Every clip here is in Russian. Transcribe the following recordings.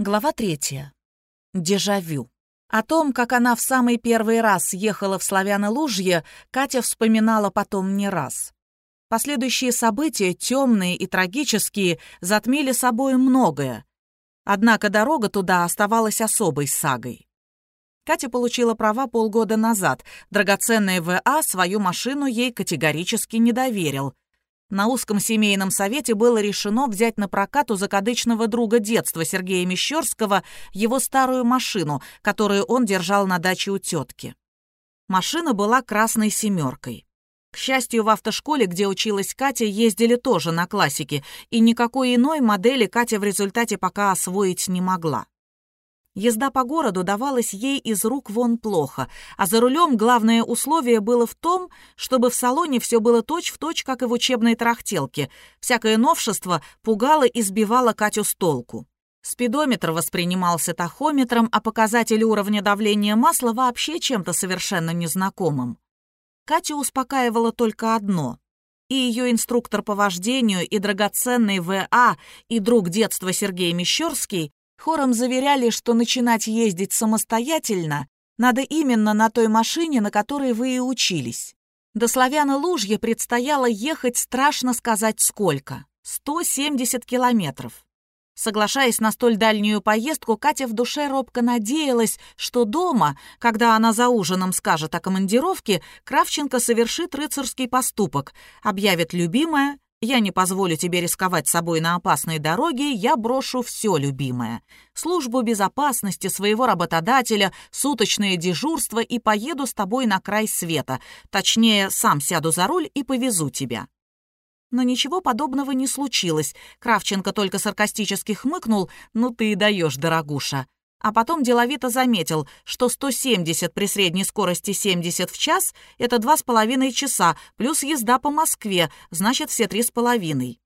Глава третья. Дежавю. О том, как она в самый первый раз ехала в Славяно-Лужье, Катя вспоминала потом не раз. Последующие события, темные и трагические, затмили собой многое. Однако дорога туда оставалась особой сагой. Катя получила права полгода назад. Драгоценный ВА свою машину ей категорически не доверил — на узком семейном совете было решено взять на прокат у закадычного друга детства Сергея Мещерского его старую машину, которую он держал на даче у тетки. Машина была красной семеркой. К счастью, в автошколе, где училась Катя, ездили тоже на классике, и никакой иной модели Катя в результате пока освоить не могла. Езда по городу давалась ей из рук вон плохо, а за рулем главное условие было в том, чтобы в салоне все было точь-в-точь, точь, как и в учебной трахтелке. Всякое новшество пугало и сбивало Катю с толку. Спидометр воспринимался тахометром, а показатель уровня давления масла вообще чем-то совершенно незнакомым. Катю успокаивало только одно. И ее инструктор по вождению, и драгоценный ВА, и друг детства Сергей Мещерский Хором заверяли, что начинать ездить самостоятельно надо именно на той машине, на которой вы и учились. До Славяна-Лужья предстояло ехать, страшно сказать, сколько. 170 километров. Соглашаясь на столь дальнюю поездку, Катя в душе робко надеялась, что дома, когда она за ужином скажет о командировке, Кравченко совершит рыцарский поступок, объявит любимое я не позволю тебе рисковать собой на опасной дороге, я брошу все, любимое. Службу безопасности своего работодателя, суточное дежурство и поеду с тобой на край света. Точнее, сам сяду за руль и повезу тебя». Но ничего подобного не случилось. Кравченко только саркастически хмыкнул «Ну ты и даешь, дорогуша». А потом деловито заметил, что 170 при средней скорости 70 в час — это 2,5 часа, плюс езда по Москве, значит, все 3,5.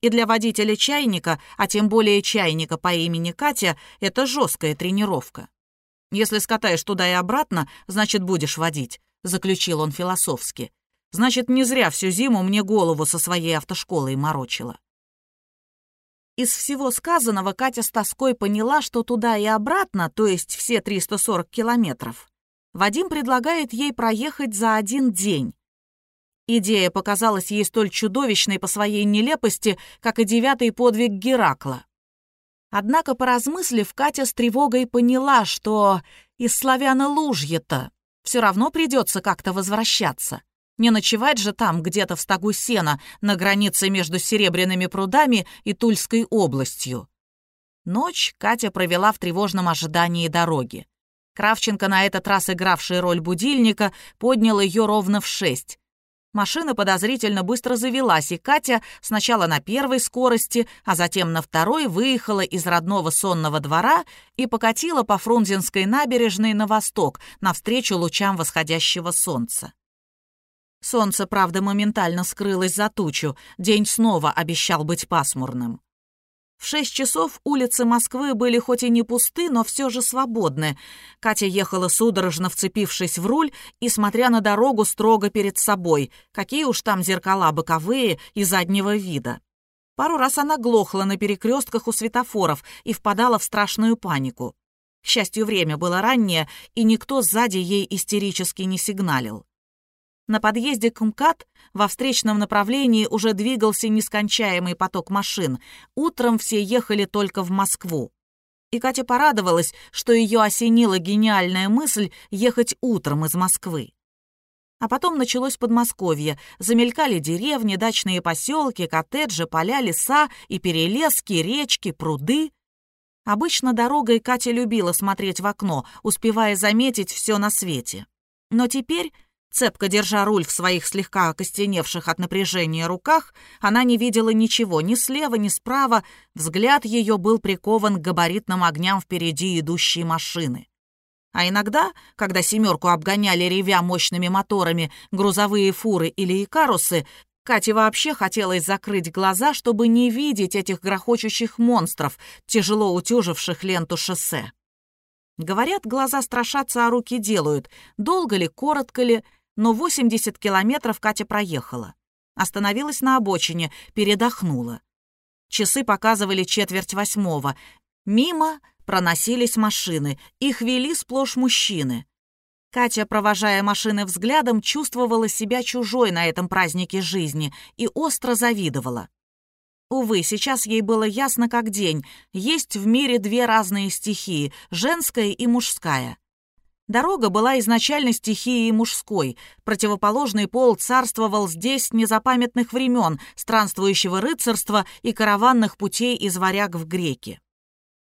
И для водителя чайника, а тем более чайника по имени Катя, это жесткая тренировка. «Если скатаешь туда и обратно, значит, будешь водить», — заключил он философски. «Значит, не зря всю зиму мне голову со своей автошколой морочила». Из всего сказанного Катя с тоской поняла, что туда и обратно, то есть все 340 километров, Вадим предлагает ей проехать за один день. Идея показалась ей столь чудовищной по своей нелепости, как и девятый подвиг Геракла. Однако, поразмыслив, Катя с тревогой поняла, что из славяна-лужья-то все равно придется как-то возвращаться. Не ночевать же там, где-то в стогу сена, на границе между Серебряными прудами и Тульской областью. Ночь Катя провела в тревожном ожидании дороги. Кравченко, на этот раз игравший роль будильника, поднял ее ровно в шесть. Машина подозрительно быстро завелась, и Катя сначала на первой скорости, а затем на второй выехала из родного сонного двора и покатила по Фрунзенской набережной на восток, навстречу лучам восходящего солнца. Солнце, правда, моментально скрылось за тучу, день снова обещал быть пасмурным. В шесть часов улицы Москвы были хоть и не пусты, но все же свободны. Катя ехала судорожно, вцепившись в руль и смотря на дорогу строго перед собой. Какие уж там зеркала боковые и заднего вида. Пару раз она глохла на перекрестках у светофоров и впадала в страшную панику. К счастью, время было раннее, и никто сзади ей истерически не сигналил. На подъезде к МКАД во встречном направлении уже двигался нескончаемый поток машин. Утром все ехали только в Москву. И Катя порадовалась, что ее осенила гениальная мысль ехать утром из Москвы. А потом началось Подмосковье. Замелькали деревни, дачные поселки, коттеджи, поля, леса и перелески, речки, пруды. Обычно дорогой Катя любила смотреть в окно, успевая заметить все на свете. Но теперь Цепко держа руль в своих слегка окостеневших от напряжения руках, она не видела ничего ни слева, ни справа, взгляд ее был прикован к габаритным огням впереди идущей машины. А иногда, когда «семерку» обгоняли ревя мощными моторами грузовые фуры или икарусы, Кате вообще хотелось закрыть глаза, чтобы не видеть этих грохочущих монстров, тяжело утюживших ленту шоссе. Говорят, глаза страшатся, а руки делают. Долго ли, коротко ли, но 80 километров Катя проехала. Остановилась на обочине, передохнула. Часы показывали четверть восьмого. Мимо проносились машины, их вели сплошь мужчины. Катя, провожая машины взглядом, чувствовала себя чужой на этом празднике жизни и остро завидовала. Увы, сейчас ей было ясно как день. Есть в мире две разные стихии — женская и мужская. Дорога была изначально стихией мужской. Противоположный пол царствовал здесь незапамятных времен странствующего рыцарства и караванных путей из варяг в греки.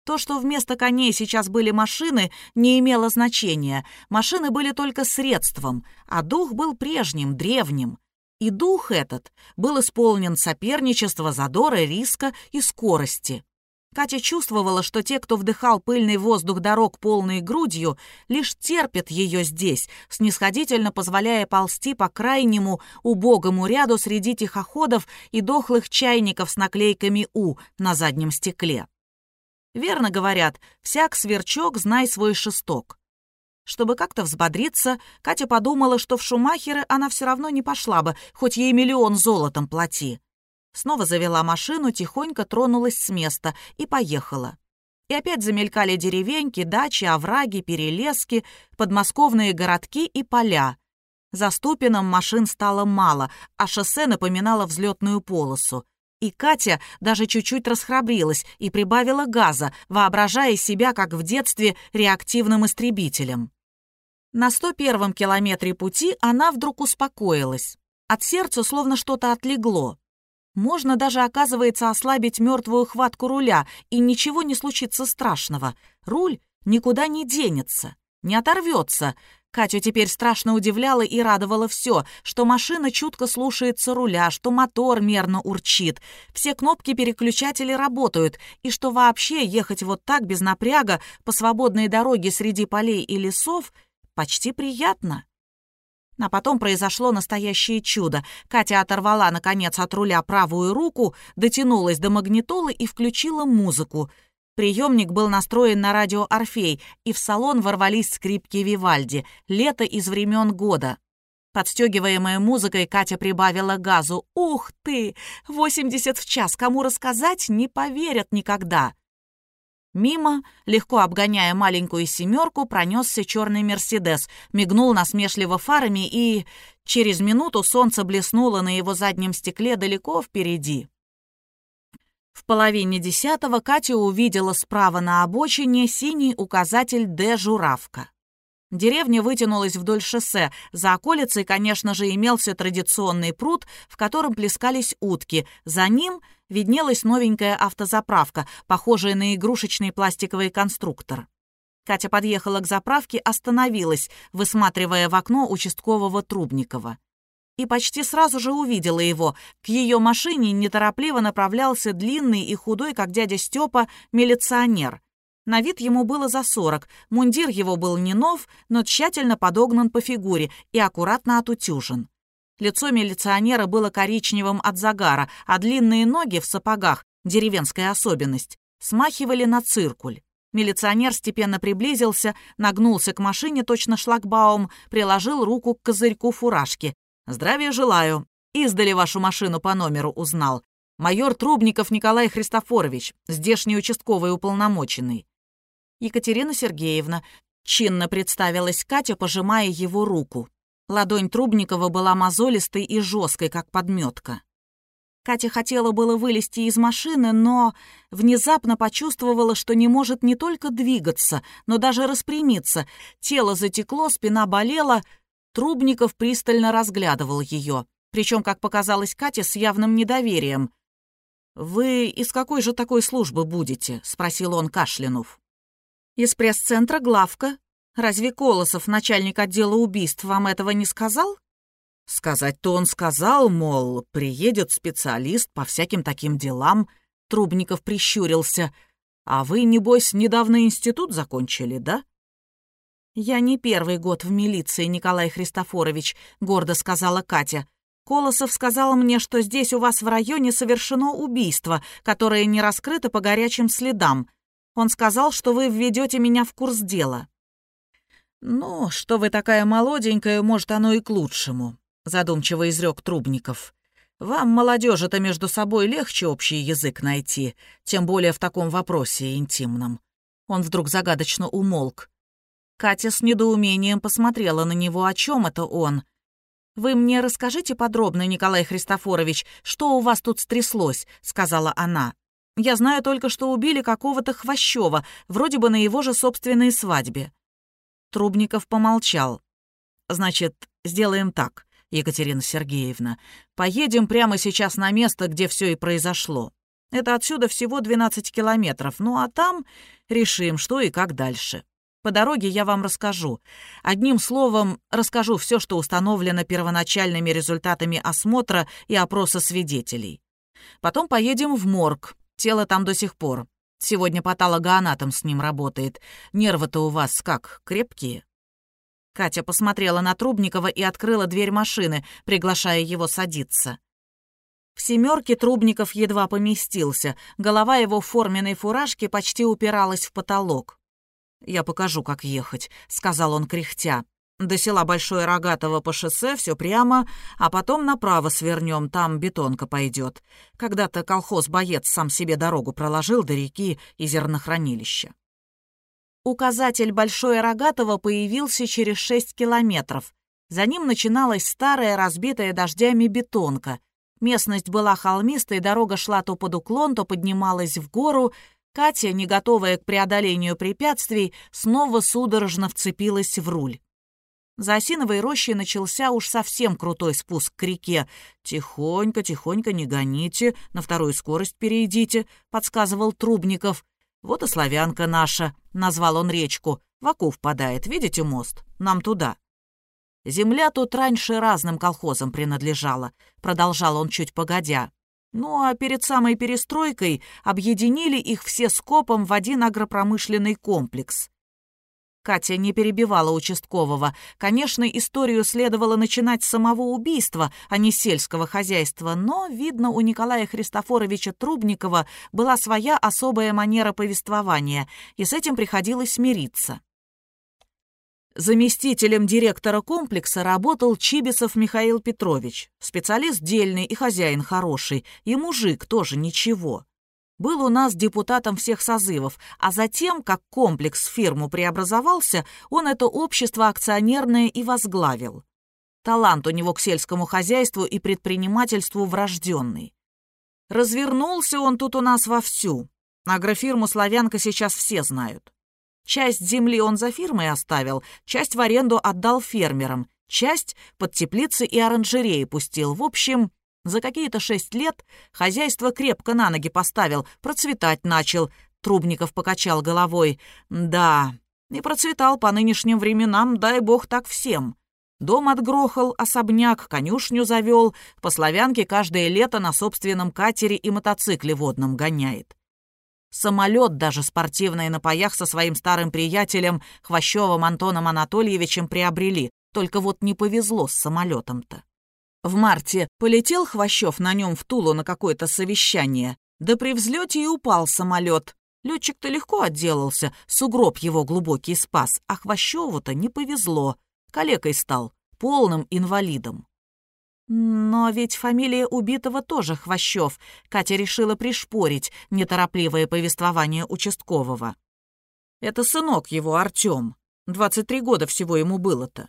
То, что вместо коней сейчас были машины, не имело значения. Машины были только средством, а дух был прежним, древним. И дух этот был исполнен соперничества, задора, риска и скорости. Катя чувствовала, что те, кто вдыхал пыльный воздух дорог полной грудью, лишь терпят ее здесь, снисходительно позволяя ползти по крайнему убогому ряду среди тихоходов и дохлых чайников с наклейками «У» на заднем стекле. Верно говорят, всяк сверчок, знай свой шесток. Чтобы как-то взбодриться, Катя подумала, что в Шумахеры она все равно не пошла бы, хоть ей миллион золотом плати. Снова завела машину, тихонько тронулась с места и поехала. И опять замелькали деревеньки, дачи, овраги, перелески, подмосковные городки и поля. За Ступином машин стало мало, а шоссе напоминало взлетную полосу. И Катя даже чуть-чуть расхрабрилась и прибавила газа, воображая себя, как в детстве, реактивным истребителем. На 101-м километре пути она вдруг успокоилась. От сердца словно что-то отлегло. Можно даже, оказывается, ослабить мертвую хватку руля, и ничего не случится страшного. Руль никуда не денется, не оторвется, Катю теперь страшно удивляло и радовало все, что машина чутко слушается руля, что мотор мерно урчит, все кнопки переключателей работают, и что вообще ехать вот так без напряга по свободной дороге среди полей и лесов почти приятно. А потом произошло настоящее чудо. Катя оторвала, наконец, от руля правую руку, дотянулась до магнитолы и включила музыку — Приемник был настроен на радио «Орфей», и в салон ворвались скрипки Вивальди «Лето из времен года». Подстегиваемая музыкой, Катя прибавила газу. «Ух ты! 80 в час! Кому рассказать, не поверят никогда!» Мимо, легко обгоняя маленькую семерку, пронесся черный «Мерседес», мигнул насмешливо фарами, и через минуту солнце блеснуло на его заднем стекле далеко впереди. В половине десятого Катя увидела справа на обочине синий указатель «Д. Журавка». Деревня вытянулась вдоль шоссе. За околицей, конечно же, имелся традиционный пруд, в котором плескались утки. За ним виднелась новенькая автозаправка, похожая на игрушечный пластиковый конструктор. Катя подъехала к заправке, остановилась, высматривая в окно участкового Трубникова и почти сразу же увидела его. К ее машине неторопливо направлялся длинный и худой, как дядя Степа, милиционер. На вид ему было за сорок, мундир его был не нов, но тщательно подогнан по фигуре и аккуратно отутюжен. Лицо милиционера было коричневым от загара, а длинные ноги в сапогах, деревенская особенность, смахивали на циркуль. Милиционер степенно приблизился, нагнулся к машине, точно шлагбаум, приложил руку к козырьку фуражки. «Здравия желаю. Издали вашу машину по номеру узнал. Майор Трубников Николай Христофорович, здешний участковый уполномоченный». Екатерина Сергеевна чинно представилась Катя, пожимая его руку. Ладонь Трубникова была мозолистой и жесткой, как подметка. Катя хотела было вылезти из машины, но внезапно почувствовала, что не может не только двигаться, но даже распрямиться. Тело затекло, спина болела — Трубников пристально разглядывал ее, причем, как показалось Кате, с явным недоверием. «Вы из какой же такой службы будете?» — спросил он, кашлянув. «Из пресс-центра главка. Разве Колосов, начальник отдела убийств, вам этого не сказал?» Сказать-то он сказал, мол, приедет специалист по всяким таким делам. Трубников прищурился. «А вы, небось, недавно институт закончили, да?» «Я не первый год в милиции, Николай Христофорович», — гордо сказала Катя. «Колосов сказал мне, что здесь у вас в районе совершено убийство, которое не раскрыто по горячим следам. Он сказал, что вы введете меня в курс дела». «Ну, что вы такая молоденькая, может, оно и к лучшему», — задумчиво изрек Трубников. «Вам, молодежи-то, между собой легче общий язык найти, тем более в таком вопросе интимном. Он вдруг загадочно умолк. Катя с недоумением посмотрела на него, о чем это он. «Вы мне расскажите подробно, Николай Христофорович, что у вас тут стряслось?» — сказала она. «Я знаю только, что убили какого-то Хвощева, вроде бы на его же собственной свадьбе». Трубников помолчал. «Значит, сделаем так, Екатерина Сергеевна. Поедем прямо сейчас на место, где все и произошло. Это отсюда всего 12 километров, ну а там решим, что и как дальше. По дороге я вам расскажу. Одним словом, расскажу все, что установлено первоначальными результатами осмотра и опроса свидетелей. Потом поедем в морг. Тело там до сих пор. Сегодня патологоанатом с ним работает. Нервы-то у вас как, крепкие?» Катя посмотрела на Трубникова и открыла дверь машины, приглашая его садиться. В семерке Трубников едва поместился, голова его в форменной фуражке почти упиралась в потолок. «Я покажу, как ехать», — сказал он кряхтя. «До села Большое Рогатого по шоссе все прямо, а потом направо свернем, там бетонка пойдет. Когда-то колхоз-боец сам себе дорогу проложил до реки и зернохранилища». Указатель Большое Рогатого появился через шесть километров. За ним начиналась старая, разбитая дождями бетонка. Местность была холмистой, дорога шла то под уклон, то поднималась в гору, Катя, не готовая к преодолению препятствий, снова судорожно вцепилась в руль. За осиновой рощей начался уж совсем крутой спуск к реке. «Тихонько, тихонько, не гоните, на вторую скорость перейдите», — подсказывал Трубников. «Вот и славянка наша», — назвал он речку. «В Аку впадает, видите мост? Нам туда». «Земля тут раньше разным колхозам принадлежала», — продолжал он чуть погодя. Ну а перед самой перестройкой объединили их все скопом в один агропромышленный комплекс. Катя не перебивала участкового. Конечно, историю следовало начинать с самого убийства, а не сельского хозяйства, но, видно, у Николая Христофоровича Трубникова была своя особая манера повествования, и с этим приходилось смириться. Заместителем директора комплекса работал Чибисов Михаил Петрович. Специалист дельный и хозяин хороший, и мужик тоже ничего. Был у нас депутатом всех созывов, а затем, как комплекс фирму преобразовался, он это общество акционерное и возглавил. Талант у него к сельскому хозяйству и предпринимательству врожденный. Развернулся он тут у нас вовсю. Агрофирму «Славянка» сейчас все знают. Часть земли он за фирмой оставил, часть в аренду отдал фермерам, часть под теплицы и оранжереи пустил. В общем, за какие-то шесть лет хозяйство крепко на ноги поставил, процветать начал. Трубников покачал головой. Да, и процветал по нынешним временам, дай бог так всем. Дом отгрохал, особняк, конюшню завел, по славянке каждое лето на собственном катере и мотоцикле водном гоняет. Самолет даже спортивный на паях со своим старым приятелем Хвощевым Антоном Анатольевичем приобрели, только вот не повезло с самолетом-то. В марте полетел Хвощев на нем в Тулу на какое-то совещание, да при взлете и упал самолет. Летчик-то легко отделался, сугроб его глубокий спас, а Хвощеву-то не повезло, калекой стал, полным инвалидом. Но ведь фамилия убитого тоже Хвощев. Катя решила пришпорить неторопливое повествование участкового. Это сынок его, Артем. 23 года всего ему было-то.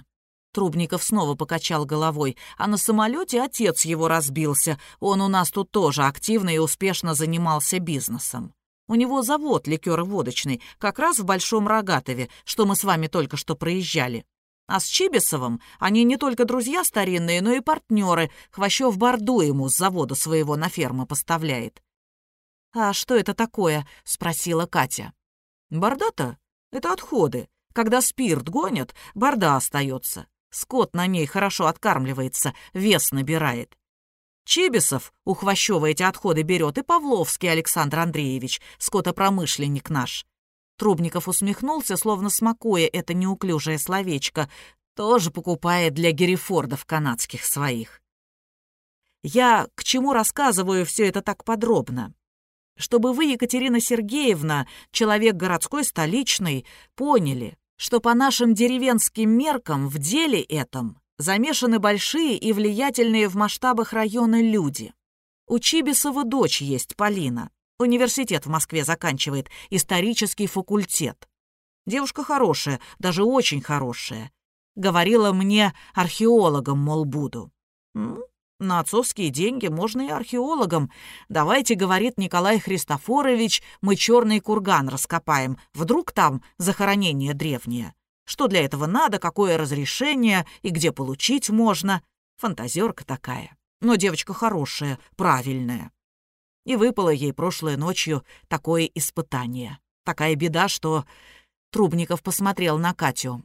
Трубников снова покачал головой, а на самолете отец его разбился. Он у нас тут тоже активно и успешно занимался бизнесом. У него завод ликероводочный, как раз в Большом Рогатове, что мы с вами только что проезжали. А с Чибисовым они не только друзья старинные, но и партнеры. Хвощев борду ему с завода своего на ферму поставляет. «А что это такое?» — спросила Катя. «Борда-то? Это отходы. Когда спирт гонят, борда остается. Скот на ней хорошо откармливается, вес набирает. Чибисов у Хвощева эти отходы берет и Павловский Александр Андреевич, скотопромышленник наш. Трубников усмехнулся, словно смакуя это неуклюжее словечко. Тоже покупает для Геррифордов канадских своих. Я к чему рассказываю все это так подробно? Чтобы вы, Екатерина Сергеевна, человек городской, столичный, поняли, что по нашим деревенским меркам в деле этом замешаны большие и влиятельные в масштабах района люди. У Чибисова дочь есть, Полина. Университет в Москве заканчивает, исторический факультет. Девушка хорошая, даже очень хорошая. Говорила мне археологом, мол, буду. Ну, на отцовские деньги можно и археологом. Давайте, говорит Николай Христофорович, мы черный курган раскопаем. Вдруг там захоронение древнее. Что для этого надо, какое разрешение и где получить можно. Фантазерка такая. Но девочка хорошая, правильная. И выпало ей прошлой ночью такое испытание. Такая беда, что Трубников посмотрел на Катю.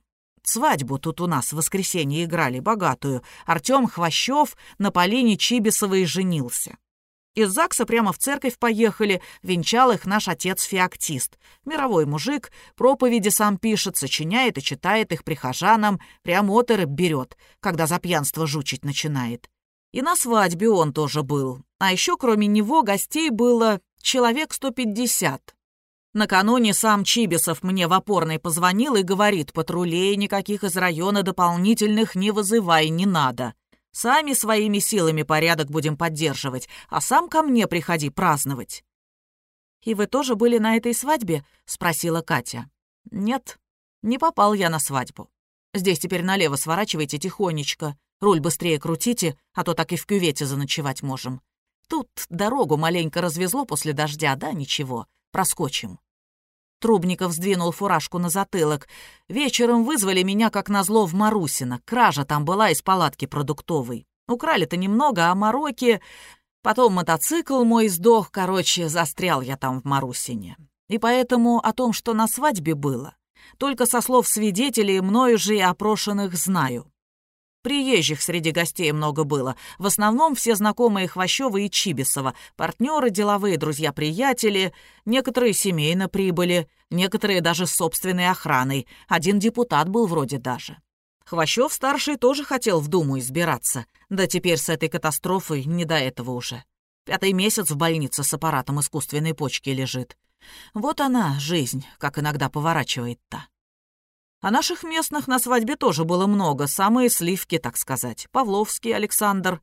Свадьбу тут у нас в воскресенье играли, богатую. Артём Хвощев на Полине Чибисовой женился. Из ЗАГСа прямо в церковь поехали, венчал их наш отец-феоктист. Мировой мужик, проповеди сам пишет, сочиняет и читает их прихожанам, прям оторопь берет, когда за пьянство жучить начинает. И на свадьбе он тоже был. А еще кроме него гостей было человек 150. Накануне сам Чибисов мне в опорной позвонил и говорит, патрулей никаких из района дополнительных не вызывай, не надо. Сами своими силами порядок будем поддерживать, а сам ко мне приходи праздновать». «И вы тоже были на этой свадьбе?» — спросила Катя. «Нет, не попал я на свадьбу. Здесь теперь налево сворачивайте тихонечко, руль быстрее крутите, а то так и в кювете заночевать можем. Тут дорогу маленько развезло после дождя, да ничего, проскочим». Трубников сдвинул фуражку на затылок. «Вечером вызвали меня, как назло, в Марусино. Кража там была из палатки продуктовой. Украли-то немного, а мороки... Потом мотоцикл мой сдох, короче, застрял я там в Марусине. И поэтому о том, что на свадьбе было, только со слов свидетелей мною же и опрошенных знаю. Приезжих среди гостей много было. В основном все знакомые Хвощева и Чибисова, партнеры, деловые друзья-приятели, некоторые семейно прибыли, некоторые даже с собственной охраной. Один депутат был вроде даже. Хвощев-старший тоже хотел в Думу избираться. Да теперь с этой катастрофой не до этого уже. Пятый месяц в больнице с аппаратом искусственной почки лежит. Вот она, жизнь, как иногда поворачивает-то. А наших местных на свадьбе тоже было много, самые сливки, так сказать. Павловский Александр.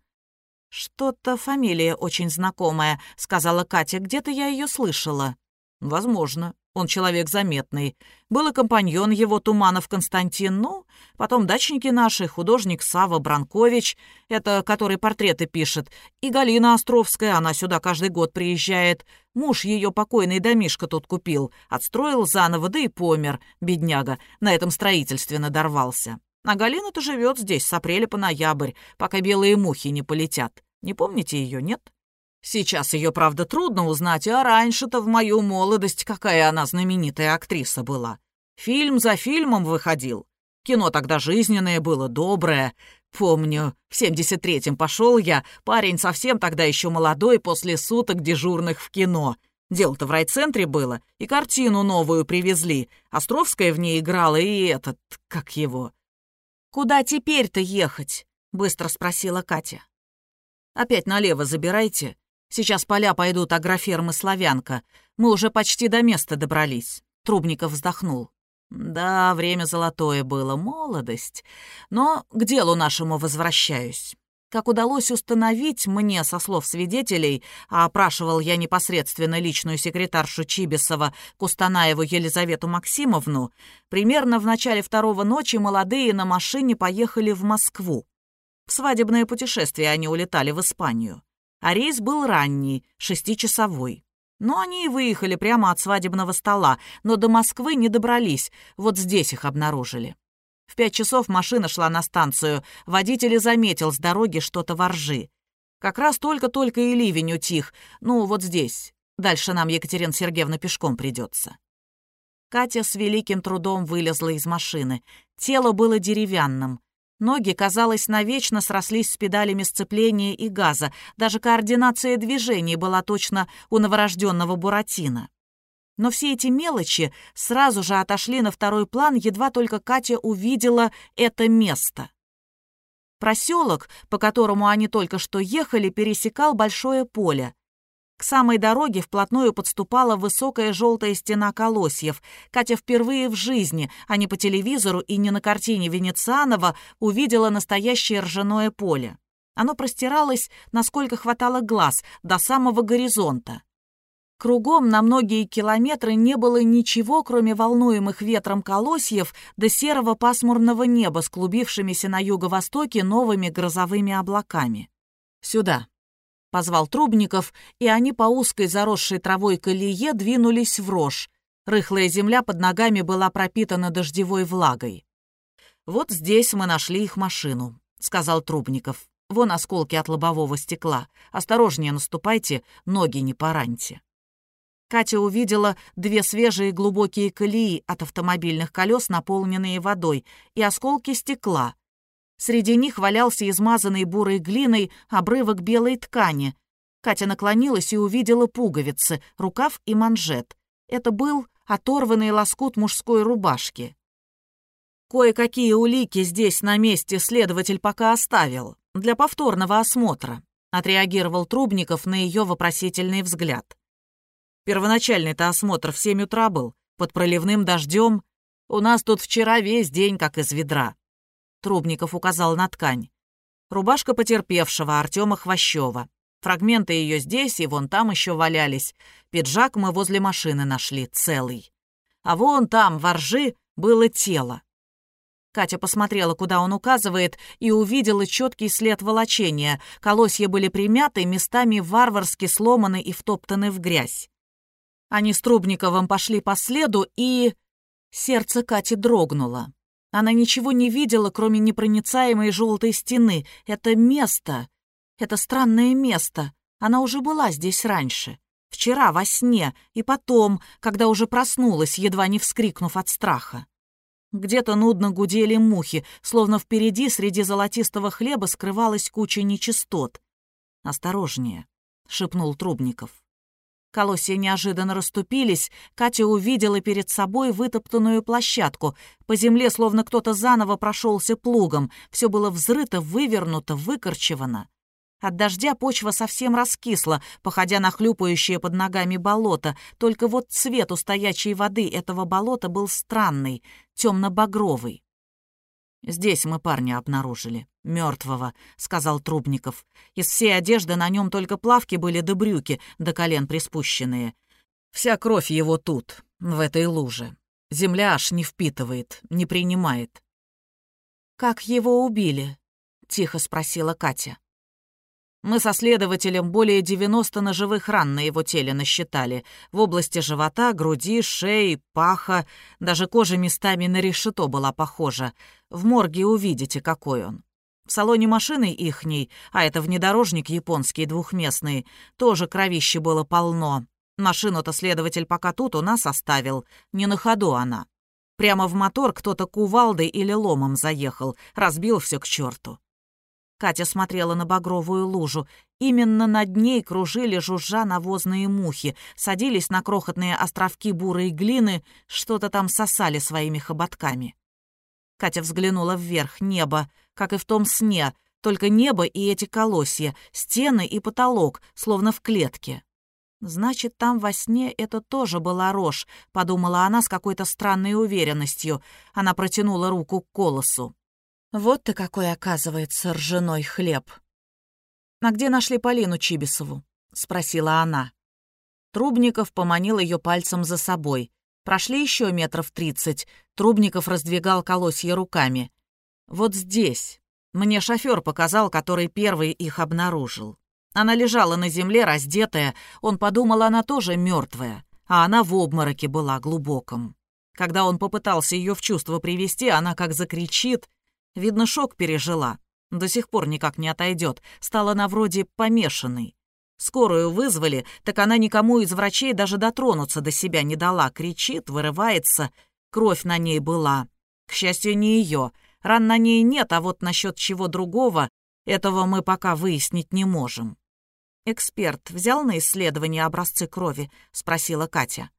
«Что-то фамилия очень знакомая», — сказала Катя. «Где-то я ее слышала». «Возможно. Он человек заметный. Был и компаньон его, Туманов Константин, ну, потом дачники наши, художник Сава Бранкович, это который портреты пишет, и Галина Островская, она сюда каждый год приезжает. Муж ее покойный домишко тут купил, отстроил заново, да и помер, бедняга, на этом строительстве надорвался. А Галина-то живет здесь с апреля по ноябрь, пока белые мухи не полетят. Не помните ее, нет?» Сейчас ее, правда, трудно узнать, а раньше-то в мою молодость какая она знаменитая актриса была. Фильм за фильмом выходил. Кино тогда жизненное было, доброе. Помню, в 73-м пошел я, парень совсем тогда еще молодой, после суток дежурных в кино. Дело-то в райцентре было, и картину новую привезли. Островская в ней играла, и этот, как его. «Куда теперь-то ехать?» — быстро спросила Катя. «Опять налево забирайте. Сейчас поля пойдут агрофермы «Славянка». Мы уже почти до места добрались». Трубников вздохнул. «Да, время золотое было, молодость. Но к делу нашему возвращаюсь. Как удалось установить мне со слов свидетелей, а опрашивал я непосредственно личную секретаршу Чибисова Кустанаеву Елизавету Максимовну, примерно в начале второго ночи молодые на машине поехали в Москву. В свадебное путешествие они улетали в Испанию а рейс был ранний, шестичасовой. Но они и выехали прямо от свадебного стола, но до Москвы не добрались, вот здесь их обнаружили. В пять часов машина шла на станцию, водитель заметил с дороги что-то воржи. Как раз только-только и ливень утих, ну вот здесь. Дальше нам Екатерина Сергеевна пешком придется. Катя с великим трудом вылезла из машины. Тело было деревянным. Ноги, казалось, навечно срослись с педалями сцепления и газа. Даже координация движений была точно у новорожденного Буратино. Но все эти мелочи сразу же отошли на второй план, едва только Катя увидела это место. Проселок, по которому они только что ехали, пересекал большое поле. К самой дороге вплотную подступала высокая желтая стена колосьев. Катя впервые в жизни, а не по телевизору и не на картине Венецианова, увидела настоящее ржаное поле. Оно простиралось, насколько хватало глаз, до самого горизонта. Кругом на многие километры не было ничего, кроме волнуемых ветром колосьев до серого пасмурного неба с клубившимися на юго-востоке новыми грозовыми облаками. «Сюда», — позвал Трубников, и они по узкой заросшей травой колее двинулись в рожь. Рыхлая земля под ногами была пропитана дождевой влагой. «Вот здесь мы нашли их машину», — сказал Трубников. «Вон осколки от лобового стекла. Осторожнее наступайте, ноги не пораньте». Катя увидела две свежие глубокие колеи от автомобильных колес, наполненные водой, и осколки стекла. Среди них валялся измазанный бурой глиной обрывок белой ткани. Катя наклонилась и увидела пуговицы, рукав и манжет. Это был оторванный лоскут мужской рубашки. Кое-какие улики здесь на месте следователь пока оставил для повторного осмотра, отреагировал Трубников на ее вопросительный взгляд. Первоначальный-то осмотр в семь утра был, под проливным дождем. У нас тут вчера весь день как из ведра. Трубников указал на ткань. Рубашка потерпевшего Артема Хвощева. Фрагменты ее здесь и вон там еще валялись. Пиджак мы возле машины нашли, целый. А вон там, во ржи, было тело. Катя посмотрела, куда он указывает, и увидела четкий след волочения. Колосья были примяты, местами варварски сломаны и втоптаны в грязь. Они с Трубниковым пошли по следу, и... Сердце Кати дрогнуло. Она ничего не видела, кроме непроницаемой желтой стены. Это место, это странное место. Она уже была здесь раньше. Вчера во сне, и потом, когда уже проснулась, едва не вскрикнув от страха. Где-то нудно гудели мухи, словно впереди среди золотистого хлеба скрывалась куча нечистот. «Осторожнее», — шепнул Трубников. Колосья неожиданно расступились, Катя увидела перед собой вытоптанную площадку. По земле словно кто-то заново прошелся плугом. Все было взрыто, вывернуто, выкорчевано. От дождя почва совсем раскисла, походя на хлюпающее под ногами болото, только вот цвет у стоячей воды этого болота был странный, темно-багровый. «Здесь мы парня обнаружили. Мертвого», — сказал Трубников. «Из всей одежды на нем только плавки были до брюки, до колен приспущенные. Вся кровь его тут, в этой луже. Земля аж не впитывает, не принимает». «Как его убили?» — тихо спросила Катя. Мы со следователем более 90 ножевых ран на его теле насчитали. В области живота, груди, шеи, паха. Даже кожа местами на решето была похожа. В морге увидите, какой он. В салоне машины ихней, а это внедорожник японский двухместный, тоже кровище было полно. Машину-то следователь пока тут у нас оставил, не на ходу она. Прямо в мотор кто-то кувалдой или ломом заехал, разбил все к черту. Катя смотрела на багровую лужу. Именно над ней кружили жужжа навозные мухи, садились на крохотные островки бурой глины, что-то там сосали своими хоботками. Катя взглянула вверх, небо, как и в том сне, только небо и эти колосья, стены и потолок, словно в клетке. «Значит, там во сне это тоже была рожь», — подумала она с какой-то странной уверенностью. Она протянула руку к колосу. Вот ты какой, оказывается, ржаной хлеб. «А где нашли Полину Чибисову?» — спросила она. Трубников поманил ее пальцем за собой. Прошли еще метров тридцать. Трубников раздвигал колосья руками. «Вот здесь. Мне шофер показал, который первый их обнаружил. Она лежала на земле, раздетая. Он подумал, она тоже мертвая, а она в обмороке была глубоком. Когда он попытался ее в чувство привести, она как закричит, Видно, шок пережила. До сих пор никак не отойдет. Стала на вроде помешанной. Скорую вызвали, так она никому из врачей даже дотронуться до себя не дала. Кричит, вырывается. Кровь на ней была. К счастью, не ее. Ран на ней нет, а вот насчет чего другого, этого мы пока выяснить не можем. «Эксперт взял на исследование образцы крови?» — спросила Катя.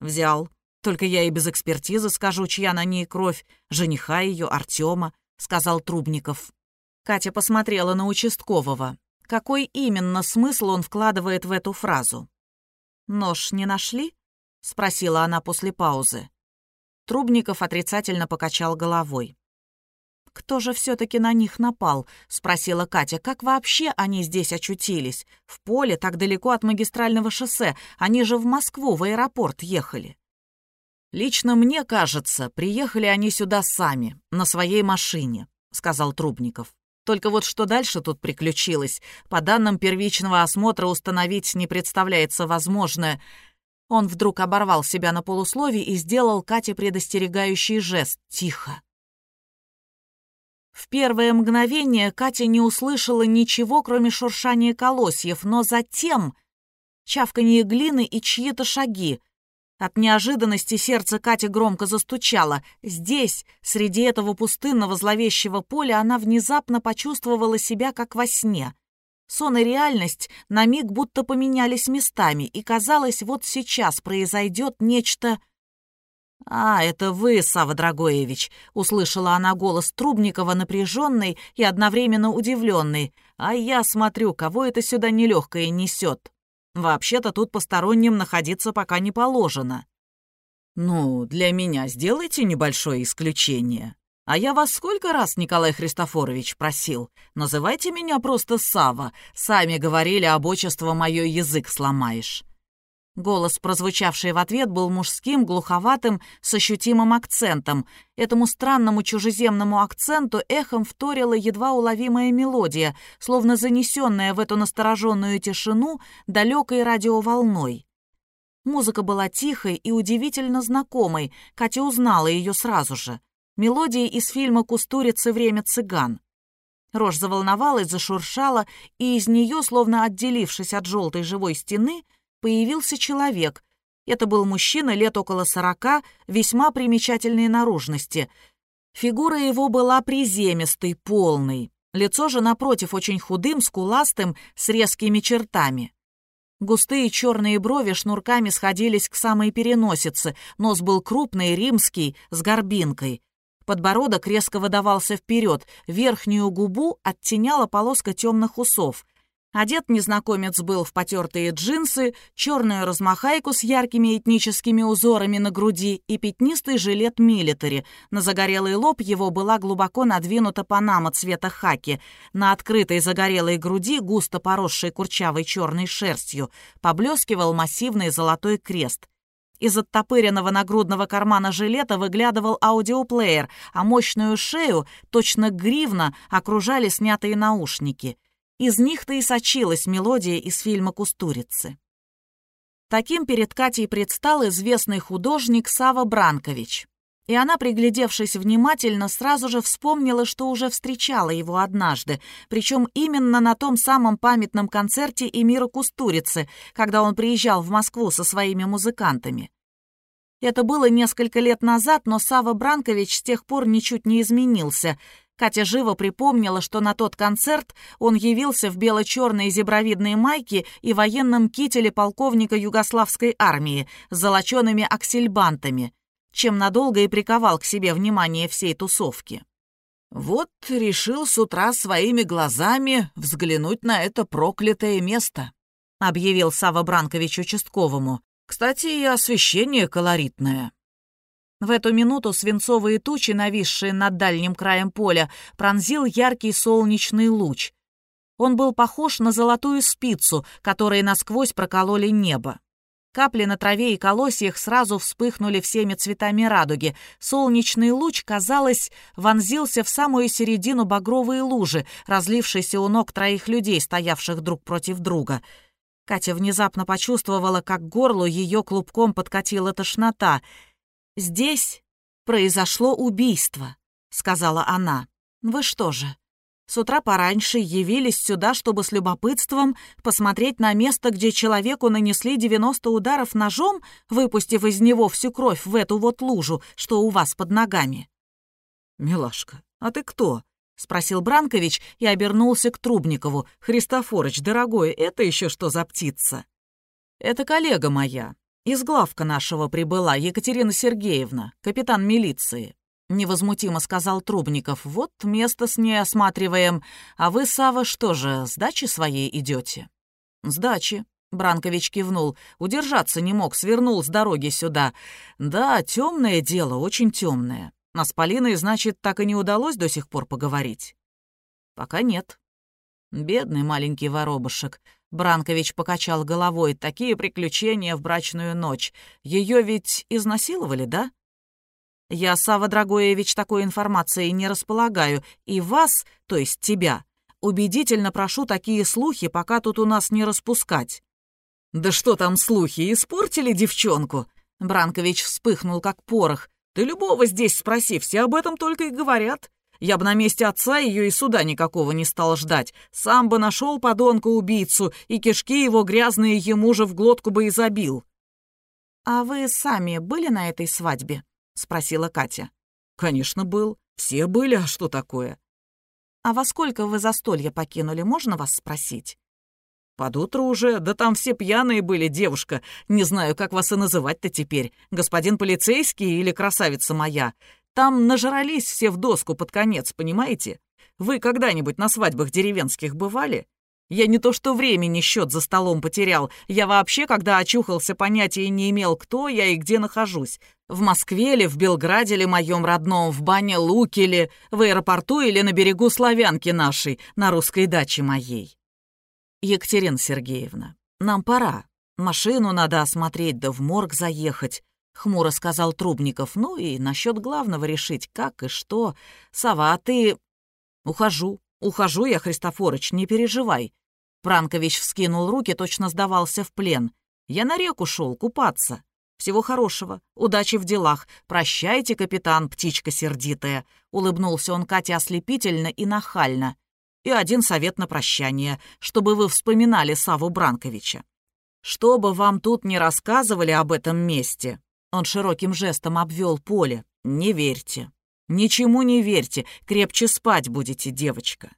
«Взял. Только я и без экспертизы скажу, чья на ней кровь. Жениха ее, Артема. — сказал Трубников. Катя посмотрела на участкового. Какой именно смысл он вкладывает в эту фразу? «Нож не нашли?» — спросила она после паузы. Трубников отрицательно покачал головой. «Кто же все-таки на них напал?» — спросила Катя. «Как вообще они здесь очутились? В поле, так далеко от магистрального шоссе. Они же в Москву, в аэропорт ехали». «Лично мне кажется, приехали они сюда сами, на своей машине», — сказал Трубников. «Только вот что дальше тут приключилось, по данным первичного осмотра установить не представляется возможно. Он вдруг оборвал себя на полуслове и сделал Кате предостерегающий жест «Тихо». В первое мгновение Катя не услышала ничего, кроме шуршания колосьев, но затем чавканье глины и чьи-то шаги. От неожиданности сердце Кати громко застучало. Здесь, среди этого пустынного зловещего поля, она внезапно почувствовала себя как во сне. Сон и реальность на миг будто поменялись местами, и казалось, вот сейчас произойдет нечто «А, это вы, Сава Драгоевич!» — услышала она голос Трубникова, напряженный и одновременно удивленный. «А я смотрю, кого это сюда нелегкое несет. Вообще-то тут посторонним находиться пока не положено». «Ну, для меня сделайте небольшое исключение. А я вас сколько раз, Николай Христофорович, просил? Называйте меня просто Сава. Сами говорили, об отчество мое язык сломаешь». Голос, прозвучавший в ответ, был мужским, глуховатым, с ощутимым акцентом. Этому странному чужеземному акценту эхом вторила едва уловимая мелодия, словно занесенная в эту настороженную тишину далекой радиоволной. Музыка была тихой и удивительно знакомой, Катя узнала ее сразу же. Мелодия из фильма «Кустурицы. Время цыган». Рожь заволновалась, зашуршала, и из нее, словно отделившись от желтой живой стены, появился человек. Это был мужчина лет около сорока, весьма примечательной наружности. Фигура его была приземистой, полной. Лицо же, напротив, очень худым, скуластым, с резкими чертами. Густые черные брови шнурками сходились к самой переносице, нос был крупный, римский, с горбинкой. Подбородок резко выдавался вперед, верхнюю губу оттеняла полоска темных усов — Одет незнакомец был в потертые джинсы, черную размахайку с яркими этническими узорами на груди и пятнистый жилет милитари. На загорелый лоб его была глубоко надвинута панама цвета хаки. На открытой загорелой груди, густо поросшей курчавой черной шерстью, поблескивал массивный золотой крест. Из оттопыренного нагрудного кармана жилета выглядывал аудиоплеер, а мощную шею, точно гривна, окружали снятые наушники — из них-то и сочилась мелодия из фильма «Кустурицы». Таким перед Катей предстал известный художник Сава Бранкович. И она, приглядевшись внимательно, сразу же вспомнила, что уже встречала его однажды, причем именно на том самом памятном концерте Эмира Кустурицы, когда он приезжал в Москву со своими музыкантами. Это было несколько лет назад, но Сава Бранкович с тех пор ничуть не изменился — Катя живо припомнила, что на тот концерт он явился в бело-черной зебровидной майке и военном кителе полковника югославской армии с золочеными аксельбантами, чем надолго и приковал к себе внимание всей тусовки. «Вот решил с утра своими глазами взглянуть на это проклятое место», объявил Сава Бранкович участковому. «Кстати, и освещение колоритное». В эту минуту свинцовые тучи, нависшие над дальним краем поля, пронзил яркий солнечный луч. Он был похож на золотую спицу, которой насквозь прокололи небо. Капли на траве и колосьях сразу вспыхнули всеми цветами радуги. Солнечный луч, казалось, вонзился в самую середину багровой лужи, разлившейся у ног троих людей, стоявших друг против друга. Катя внезапно почувствовала, как к горлу ее клубком подкатила тошнота — «Здесь произошло убийство», — сказала она. «Вы что же, с утра пораньше явились сюда, чтобы с любопытством посмотреть на место, где человеку нанесли 90 ударов ножом, выпустив из него всю кровь в эту вот лужу, что у вас под ногами?» «Милашка, а ты кто?» — спросил Бранкович и обернулся к Трубникову. «Христофорыч, дорогой, это еще что за птица?» «Это коллега моя, из главка нашего прибыла Екатерина Сергеевна, капитан милиции. Невозмутимо сказал Трубников. Вот место с ней осматриваем. А вы, Сава, что же, с дачи своей идете? С дачи. Бранкович кивнул. Удержаться не мог, свернул с дороги сюда. Да, темное дело, очень темное. А с Полиной, значит, так и не удалось до сих пор поговорить? Пока нет. Бедный маленький воробушек. Бранкович покачал головой. Такие приключения в брачную ночь. Ее ведь изнасиловали, да? Я, Сава Драгоевич, такой информацией не располагаю. И вас, то есть тебя, убедительно прошу такие слухи, пока тут у нас не распускать. Да что там слухи, испортили девчонку? Бранкович вспыхнул, как порох. Ты любого здесь спроси, все об этом только и говорят. Я бы на месте отца ее и суда никакого не стал ждать. Сам бы нашел подонка-убийцу, и кишки его грязные ему же в глотку бы и забил. «А вы сами были на этой свадьбе?» — спросила Катя. «Конечно, был. Все были, а что такое?» «А во сколько вы застолье покинули, можно вас спросить?» «Под утро уже, да там все пьяные были, девушка. Не знаю, как вас и называть-то теперь, господин полицейский или красавица моя. Там нажрались все в доску под конец, понимаете? Вы когда-нибудь на свадьбах деревенских бывали? Я не то что времени счет за столом потерял, я вообще, когда очухался, понятия не имел, кто я и где нахожусь. В Москве ли, в Белграде ли моем родном, в бане Луки ли, в аэропорту или на берегу Славянки нашей, на русской даче моей. Екатерина Сергеевна, нам пора. Машину надо осмотреть, да в морг заехать. — хмуро сказал Трубников. «Ну и насчет главного решить, как и что. Сова, а ты...» «Ухожу, ухожу я, Христофорыч, не переживай». Пранкович вскинул руки, точно сдавался в плен. «Я на реку шел купаться. Всего хорошего, удачи в делах. Прощайте, капитан, птичка сердитая». Улыбнулся он Кате ослепительно и нахально. «И один совет на прощание, чтобы вы вспоминали Саву Бранковича. Что бы вам тут не рассказывали об этом месте, он широким жестом обвел поле. «Не верьте. Ничему не верьте. Крепче спать будете, девочка».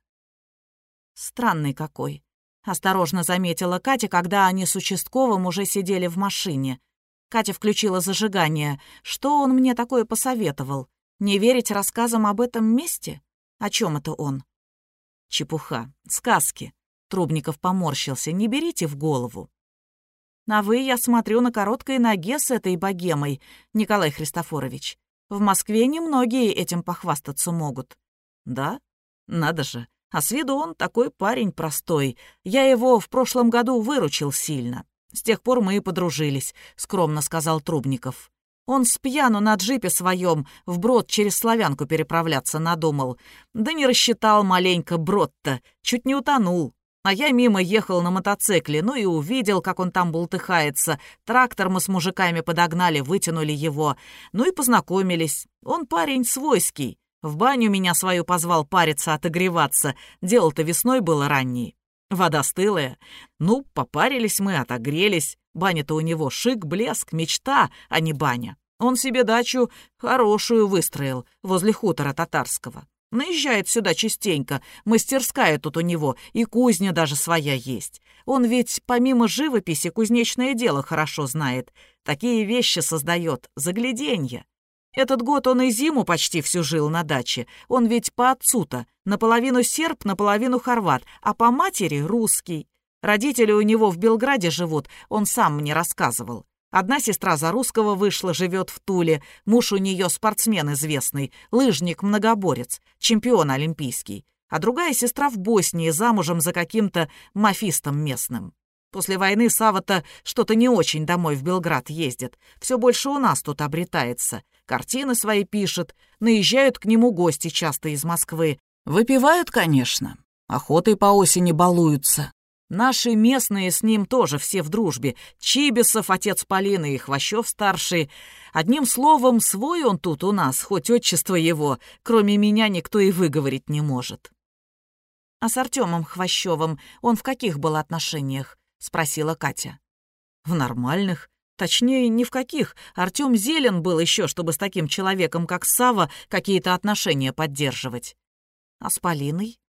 «Странный какой», — осторожно заметила Катя, когда они с участковым уже сидели в машине. Катя включила зажигание. Что он мне такое посоветовал? Не верить рассказам об этом месте? О чем это он? Чепуха. Сказки. Трубников поморщился. Не берите в голову. А вы, я смотрю, на короткой ноге с этой богемой, Николай Христофорович. В Москве немногие этим похвастаться могут». «Да? Надо же. А с виду он такой парень простой. Я его в прошлом году выручил сильно. С тех пор мы и подружились», — скромно сказал Трубников. Он с пьяну на джипе своем вброд через Славянку переправляться надумал. Да не рассчитал маленько брод-то, чуть не утонул. А я мимо ехал на мотоцикле, ну и увидел, как он там бултыхается. Трактор мы с мужиками подогнали, вытянули его. Ну и познакомились. Он парень свойский. В баню меня свою позвал париться, отогреваться. Дело-то весной было ранней. Вода стылая. Ну, попарились мы, отогрелись. Баня-то у него шик, блеск, мечта, а не баня. Он себе дачу хорошую выстроил возле хутора татарского. Наезжает сюда частенько, мастерская тут у него, и кузня даже своя есть. Он ведь помимо живописи кузнечное дело хорошо знает. Такие вещи создает, загляденье. Этот год он и зиму почти всю жил на даче. Он ведь по отцу-то, наполовину серб, наполовину хорват, а по матери русский. Родители у него в Белграде живут, он сам мне рассказывал. Одна сестра за русского вышла, живет в Туле. Муж у нее спортсмен известный, лыжник-многоборец, чемпион олимпийский. А другая сестра в Боснии, замужем за каким-то мафистом местным. После войны Сава-то что-то не очень домой в Белград ездит. Все больше у нас тут обретается. Картины свои пишет. Наезжают к нему гости часто из Москвы. Выпивают, конечно. Охотой по осени балуются. Наши местные с ним тоже все в дружбе. Чибисов, отец Полины и Хвощев-старший. Одним словом, свой он тут у нас, хоть отчество его, кроме меня никто и выговорить не может. «А с Артемом Хвощевым он в каких был отношениях?» — спросила Катя. «В нормальных. Точнее, ни в каких. Артем зелен был еще, чтобы с таким человеком, как Сава, какие-то отношения поддерживать». «А с Полиной?»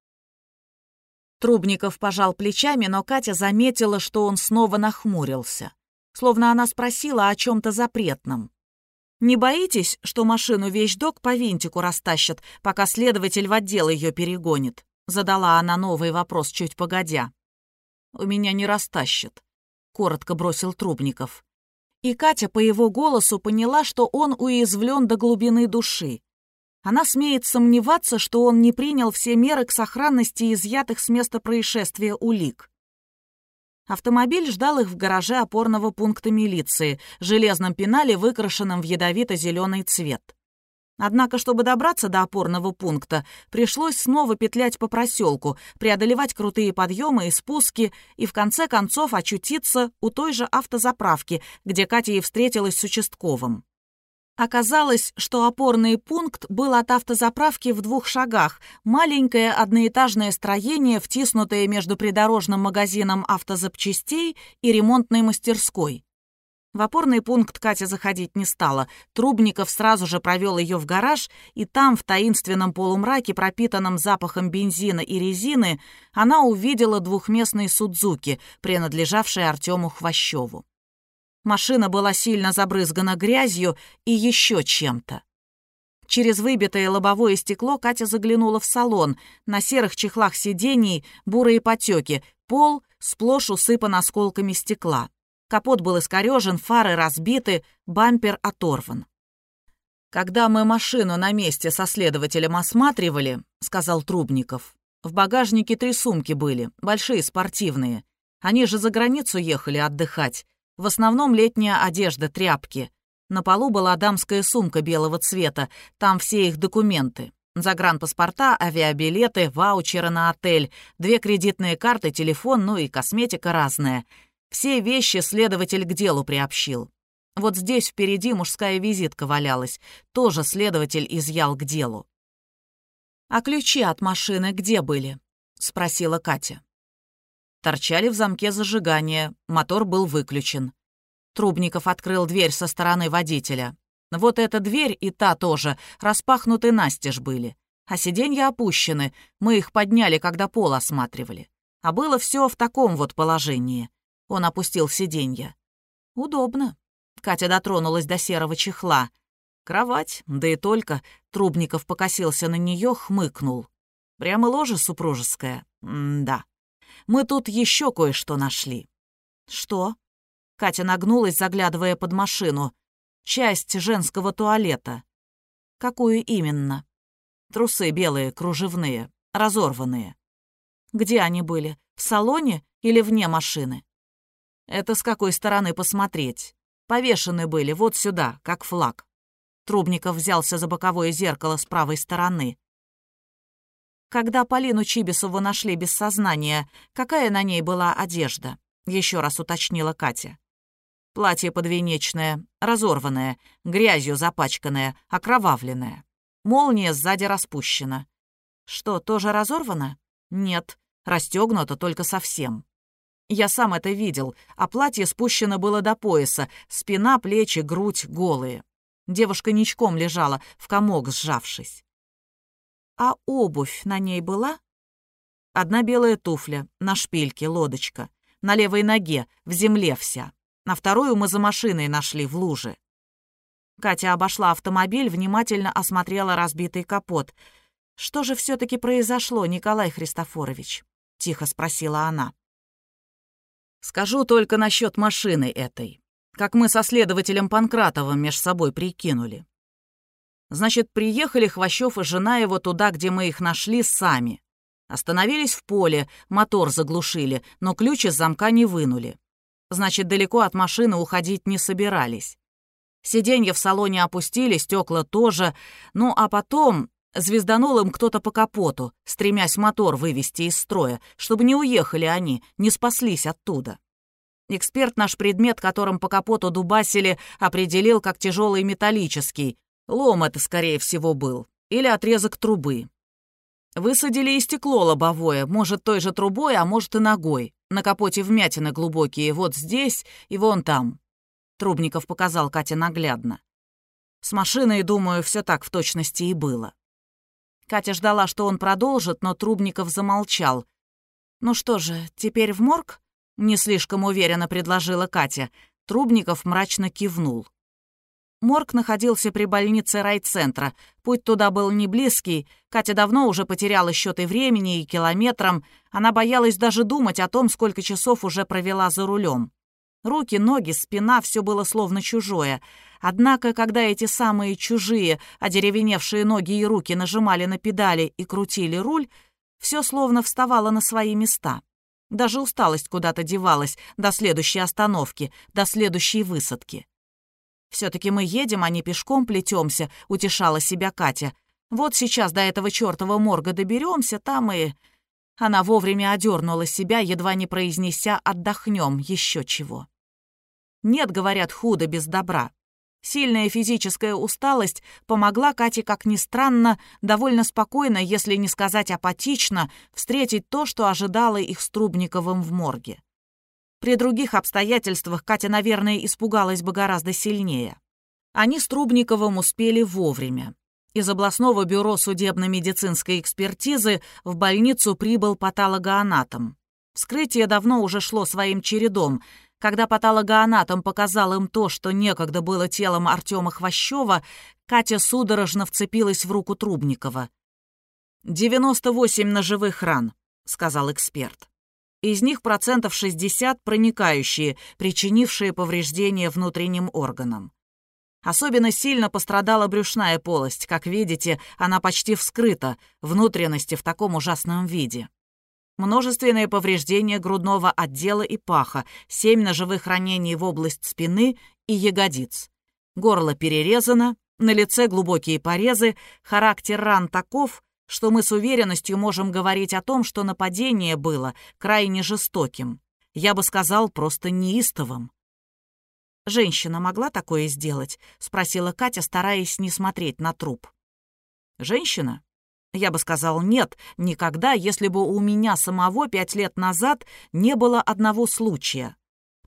Трубников пожал плечами, но Катя заметила, что он снова нахмурился. Словно она спросила о чем-то запретном. «Не боитесь, что машину вещдок по винтику растащат, пока следователь в отдел ее перегонит?» Задала она новый вопрос чуть погодя. «У меня не растащат», — коротко бросил Трубников. И Катя по его голосу поняла, что он уязвлен до глубины души. Она смеет сомневаться, что он не принял все меры к сохранности изъятых с места происшествия улик. Автомобиль ждал их в гараже опорного пункта милиции, железном пенале, выкрашенном в ядовито-зеленый цвет. Однако, чтобы добраться до опорного пункта, пришлось снова петлять по проселку, преодолевать крутые подъемы и спуски и в конце концов очутиться у той же автозаправки, где Катя и встретилась с участковым. Оказалось, что опорный пункт был от автозаправки в двух шагах. Маленькое одноэтажное строение, втиснутое между придорожным магазином автозапчастей и ремонтной мастерской. В опорный пункт Катя заходить не стала. Трубников сразу же провел ее в гараж, и там, в таинственном полумраке, пропитанном запахом бензина и резины, она увидела двухместный Судзуки, принадлежавший Артему Хвощеву. Машина была сильно забрызгана грязью и еще чем-то. Через выбитое лобовое стекло Катя заглянула в салон. На серых чехлах сидений бурые потеки, пол сплошь усыпан осколками стекла. Капот был искорежен, фары разбиты, бампер оторван. «Когда мы машину на месте со следователем осматривали», — сказал Трубников, «в багажнике три сумки были, большие, спортивные. Они же за границу ехали отдыхать. В основном летняя одежда, тряпки. На полу была дамская сумка белого цвета, там все их документы. Загранпаспорта, авиабилеты, ваучеры на отель, две кредитные карты, телефон, ну и косметика разная. Все вещи следователь к делу приобщил. Вот здесь впереди мужская визитка валялась, тоже следователь изъял к делу. «А ключи от машины где были?» — спросила Катя торчали в замке зажигания, мотор был выключен. Трубников открыл дверь со стороны водителя. Вот эта дверь и та тоже, распахнуты настежь были. А сиденья опущены, мы их подняли, когда пол осматривали. А было все в таком вот положении. Он опустил сиденье. Удобно. Катя дотронулась до серого чехла. Кровать, да и только. Трубников покосился на нее, хмыкнул. Прямо ложе супружеское. М да мы тут еще кое-что нашли». «Что?» Катя нагнулась, заглядывая под машину. «Часть женского туалета». «Какую именно?» «Трусы белые, кружевные, разорванные». «Где они были? В салоне или вне машины?» «Это с какой стороны посмотреть? Повешены были вот сюда, как флаг». Трубников взялся за боковое зеркало с правой стороны. Когда Полину Чибисову нашли без сознания, какая на ней была одежда? Еще раз уточнила Катя. Платье подвенечное, разорванное, грязью запачканное, окровавленное. Молния сзади распущена. Что, тоже разорвано? Нет, расстегнуто только совсем. Я сам это видел, а платье спущено было до пояса, спина, плечи, грудь голые. Девушка ничком лежала, в комок сжавшись. А обувь на ней была? Одна белая туфля, на шпильке, лодочка. На левой ноге, в земле вся. На вторую мы за машиной нашли в луже. Катя обошла автомобиль, внимательно осмотрела разбитый капот. «Что же все таки произошло, Николай Христофорович?» — тихо спросила она. «Скажу только насчет машины этой. Как мы со следователем Панкратовым меж собой прикинули. Значит, приехали Хвощев и жена его туда, где мы их нашли, сами. Остановились в поле, мотор заглушили, но ключ из замка не вынули. Значит, далеко от машины уходить не собирались. Сиденья в салоне опустили, стекла тоже. Ну, а потом звезданул им кто-то по капоту, стремясь мотор вывести из строя, чтобы не уехали они, не спаслись оттуда. Эксперт наш предмет, которым по капоту дубасили, определил как тяжелый металлический, Лом это, скорее всего, был. Или отрезок трубы. Высадили и стекло лобовое, может, той же трубой, а может и ногой. На капоте вмятины глубокие, вот здесь и вон там. Трубников показал Кате наглядно. С машиной, думаю, все так в точности и было. Катя ждала, что он продолжит, но Трубников замолчал. «Ну что же, теперь в морг?» — не слишком уверенно предложила Катя. Трубников мрачно кивнул. Морг находился при больнице райцентра. Путь туда был не близкий. Катя давно уже потеряла счеты времени и километрам. Она боялась даже думать о том, сколько часов уже провела за рулем. Руки, ноги, спина — все было словно чужое. Однако, когда эти самые чужие, одеревеневшие ноги и руки нажимали на педали и крутили руль, все словно вставало на свои места. Даже усталость куда-то девалась до следующей остановки, до следующей высадки. «Все-таки мы едем, а не пешком плетемся», — утешала себя Катя. «Вот сейчас до этого чертова морга доберемся, там и...» Она вовремя одернула себя, едва не произнеся «отдохнем» еще чего. «Нет, — говорят, — худо без добра». Сильная физическая усталость помогла Кате, как ни странно, довольно спокойно, если не сказать апатично, встретить то, что ожидало их с Трубниковым в морге. При других обстоятельствах Катя, наверное, испугалась бы гораздо сильнее. Они с Трубниковым успели вовремя. Из областного бюро судебно-медицинской экспертизы в больницу прибыл патологоанатом. Вскрытие давно уже шло своим чередом. Когда патологоанатом показал им то, что некогда было телом Артема Хвощева, Катя судорожно вцепилась в руку Трубникова. «98 ножевых ран», — сказал эксперт. Из них процентов 60 проникающие, причинившие повреждения внутренним органам. Особенно сильно пострадала брюшная полость. Как видите, она почти вскрыта, внутренности в таком ужасном виде. Множественные повреждения грудного отдела и паха, семь ножевых ранений в область спины и ягодиц. Горло перерезано, на лице глубокие порезы, характер ран таков, что мы с уверенностью можем говорить о том, что нападение было крайне жестоким. Я бы сказал, просто неистовым. «Женщина могла такое сделать?» — спросила Катя, стараясь не смотреть на труп. «Женщина?» Я бы сказал «нет», никогда, если бы у меня самого пять лет назад не было одного случая.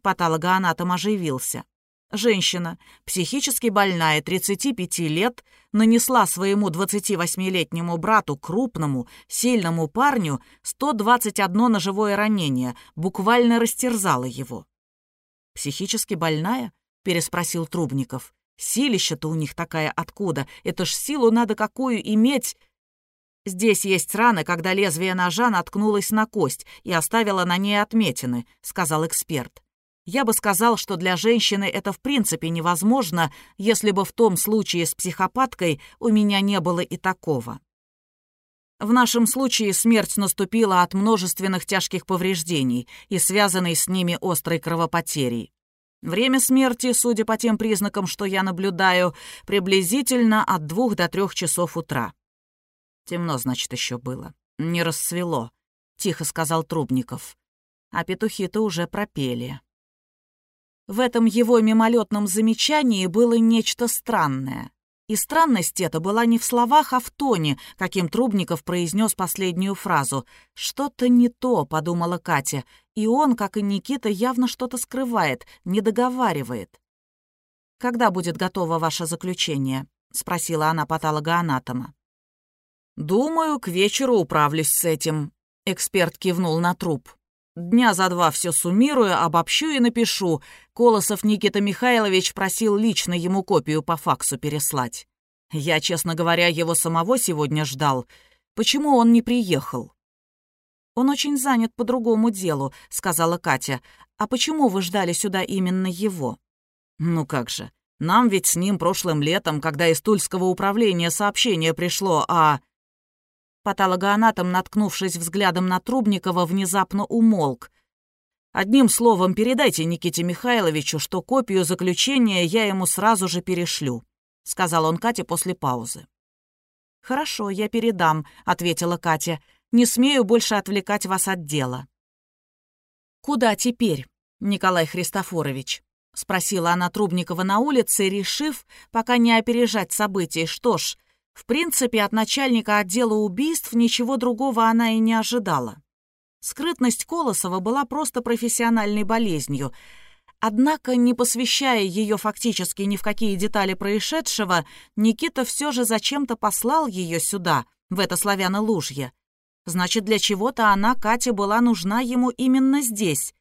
Патологоанатом оживился. Женщина, психически больная, 35 лет, нанесла своему 28-летнему брату, крупному, сильному парню, 121 ножевое ранение, буквально растерзала его. «Психически больная?» — переспросил Трубников. «Силища-то у них такая откуда? Это ж силу надо какую иметь!» «Здесь есть раны, когда лезвие ножа наткнулось на кость и оставило на ней отметины», — сказал эксперт. Я бы сказал, что для женщины это в принципе невозможно, если бы в том случае с психопаткой у меня не было и такого. В нашем случае смерть наступила от множественных тяжких повреждений и связанной с ними острой кровопотерей. Время смерти, судя по тем признакам, что я наблюдаю, приблизительно от двух до трех часов утра. Темно, значит, еще было. Не рассвело, — тихо сказал Трубников. А петухи-то уже пропели. В этом его мимолетном замечании было нечто странное. И странность эта была не в словах, а в тоне, каким Трубников произнес последнюю фразу. «Что-то не то», — подумала Катя, и он, как и Никита, явно что-то скрывает, не договаривает. «Когда будет готово ваше заключение?» — спросила она патологоанатома. «Думаю, к вечеру управлюсь с этим», — эксперт кивнул на труп. Дня за два все суммирую, обобщу и напишу. Колосов Никита Михайлович просил лично ему копию по факсу переслать. Я, честно говоря, его самого сегодня ждал. Почему он не приехал? «Он очень занят по другому делу», — сказала Катя. «А почему вы ждали сюда именно его?» «Ну как же. Нам ведь с ним прошлым летом, когда из Тульского управления сообщение пришло о...» Патологоанатом, наткнувшись взглядом на Трубникова, внезапно умолк. «Одним словом, передайте Никите Михайловичу, что копию заключения я ему сразу же перешлю», — сказал он Кате после паузы. «Хорошо, я передам», — ответила Катя. «Не смею больше отвлекать вас от дела». «Куда теперь, Николай Христофорович?» — спросила она Трубникова на улице, решив, пока не опережать событий. Что ж, в принципе, от начальника отдела убийств ничего другого она и не ожидала. Скрытность Колосова была просто профессиональной болезнью. Однако, не посвящая ее фактически ни в какие детали происшедшего, Никита все же зачем-то послал ее сюда, в это славяно-лужье. Значит, для чего-то она, Катя, была нужна ему именно здесь.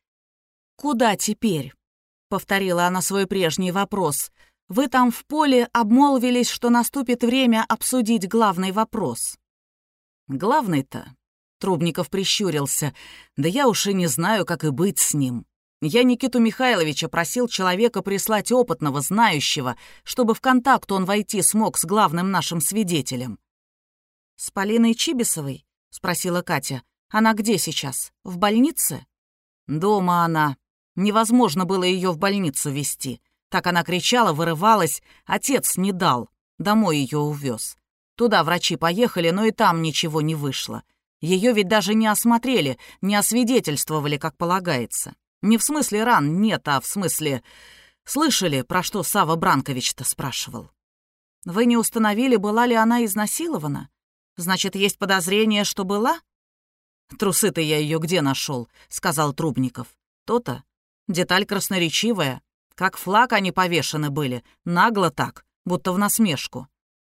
«Куда теперь?» — повторила она свой прежний вопрос — вы там в поле обмолвились, что наступит время обсудить главный вопрос». «Главный-то?» — Трубников прищурился. «Да я уж и не знаю, как и быть с ним. Я Никиту Михайловича просил человека прислать опытного, знающего, чтобы в контакт он войти смог с главным нашим свидетелем». «С Полиной Чибисовой?» — спросила Катя. «Она где сейчас? В больнице?» «Дома она. Невозможно было ее в больницу вести. Так она кричала, вырывалась. Отец не дал. Домой ее увез. Туда врачи поехали, но и там ничего не вышло. Ее ведь даже не осмотрели, не освидетельствовали, как полагается. Не в смысле ран, нет, а в смысле... Слышали, про что Сава Бранкович-то спрашивал? Вы не установили, была ли она изнасилована? Значит, есть подозрение, что была? Трусы-то я ее где нашел, сказал Трубников. То-то. Деталь красноречивая. Как флаг они повешены были, нагло так, будто в насмешку.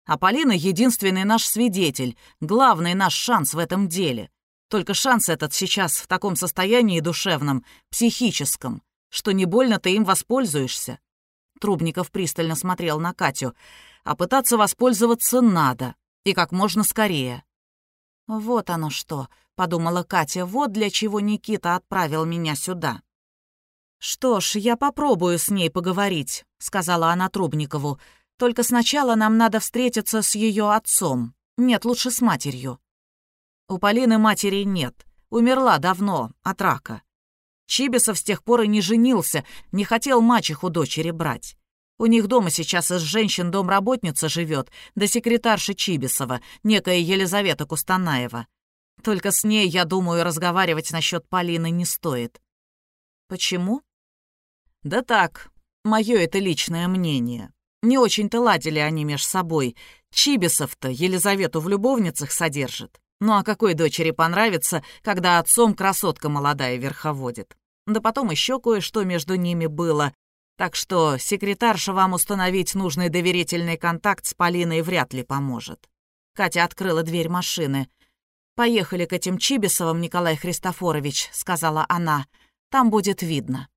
А Полина — единственный наш свидетель, главный наш шанс в этом деле. Только шанс этот сейчас в таком состоянии душевном, психическом, что не больно ты им воспользуешься. Трубников пристально смотрел на Катю. А пытаться воспользоваться надо, и как можно скорее. «Вот оно что», — подумала Катя, — «вот для чего Никита отправил меня сюда». «Что ж, я попробую с ней поговорить», — сказала она Трубникову. «Только сначала нам надо встретиться с ее отцом. Нет, лучше с матерью». У Полины матери нет. Умерла давно, от рака. Чибисов с тех пор и не женился, не хотел мачеху дочери брать. У них дома сейчас из женщин домработница живет, да секретарша Чибисова, некая Елизавета Кустанаева. Только с ней, я думаю, разговаривать насчет Полины не стоит. Почему? Да так, мое это личное мнение. Не очень-то ладили они меж собой. Чибисов-то Елизавету в любовницах содержит. Ну а какой дочери понравится, когда отцом красотка молодая верховодит? Да потом еще кое-что между ними было. Так что секретарша вам установить нужный доверительный контакт с Полиной вряд ли поможет. Катя открыла дверь машины. «Поехали к этим Чибисовым, Николай Христофорович», — сказала она. «Там будет видно».